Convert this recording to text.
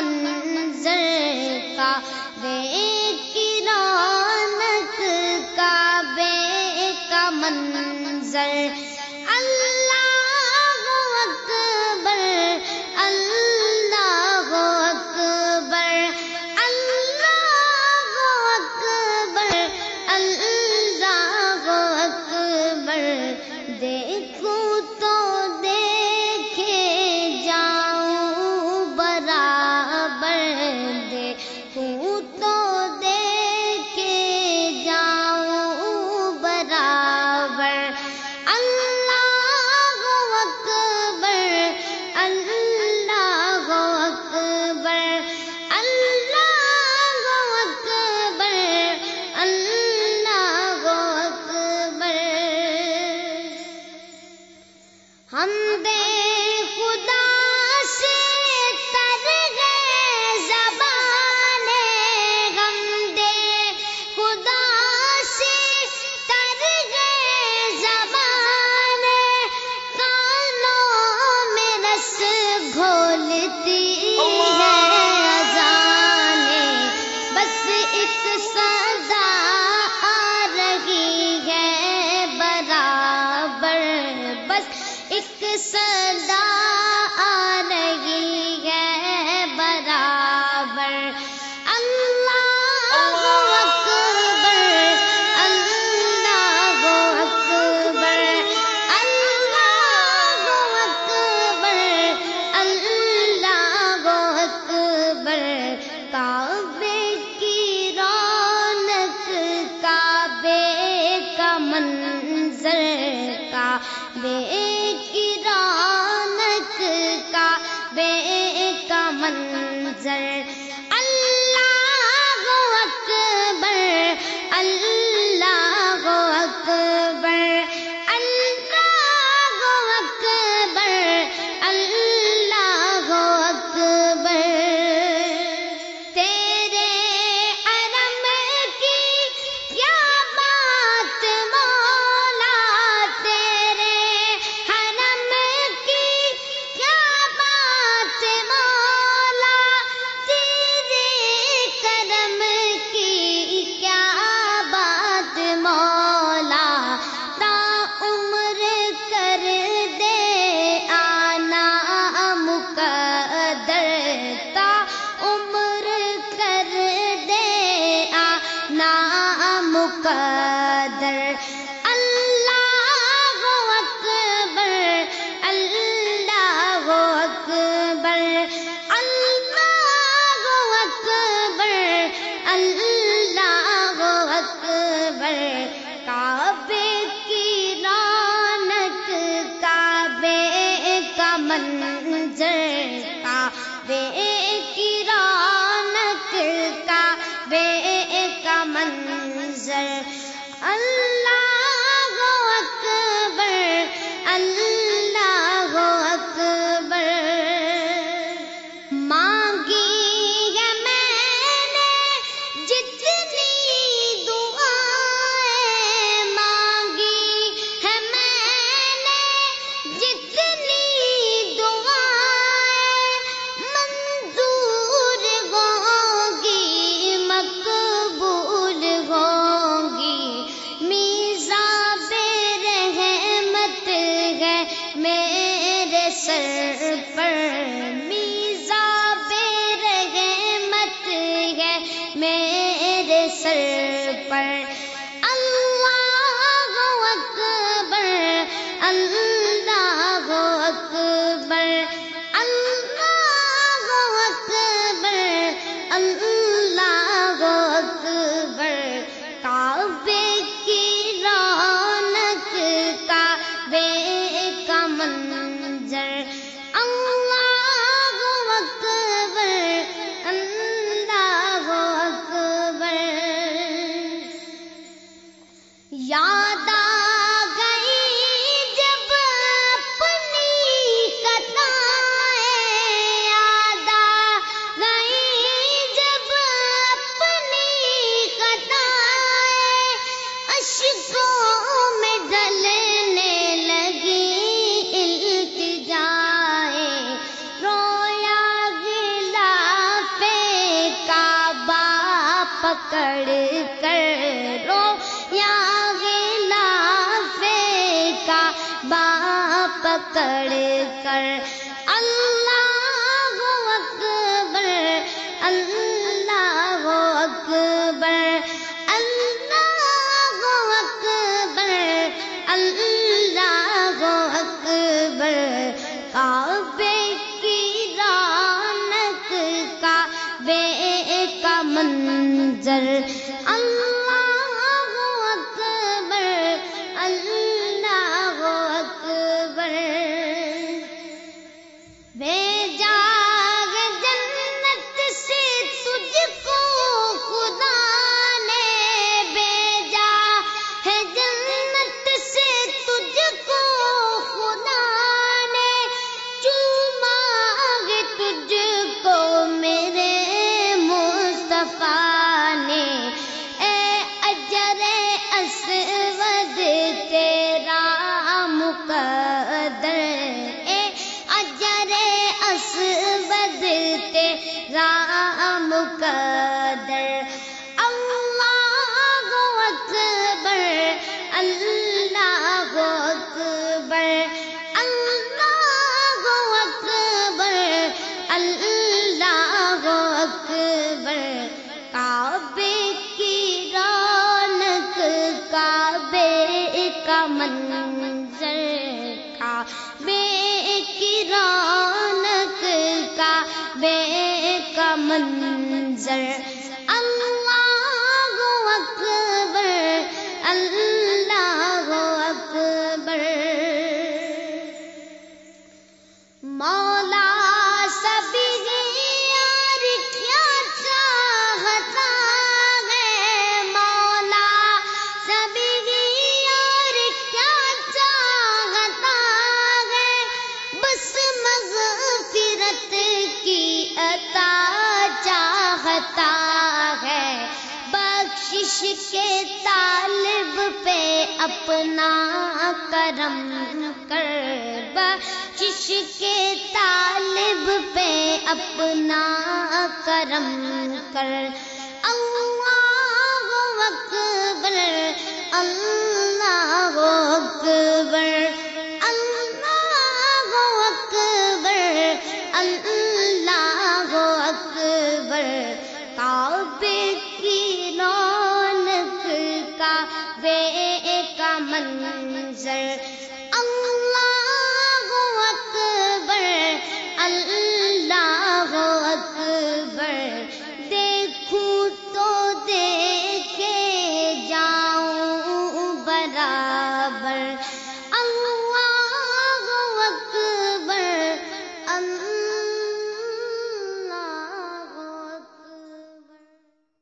منظر کا بے کا بے کا منظر اللہ کر کر رو یا غلاف کا با پکڑ کر ایسے کعبے کا منظر کے طالب پہ اپنا کرم کر بخش کے طالب پہ اپنا کرم کر۔ اللہ اکبر اللہ اکبر اللہ اکبر۔ کعبے کی منظر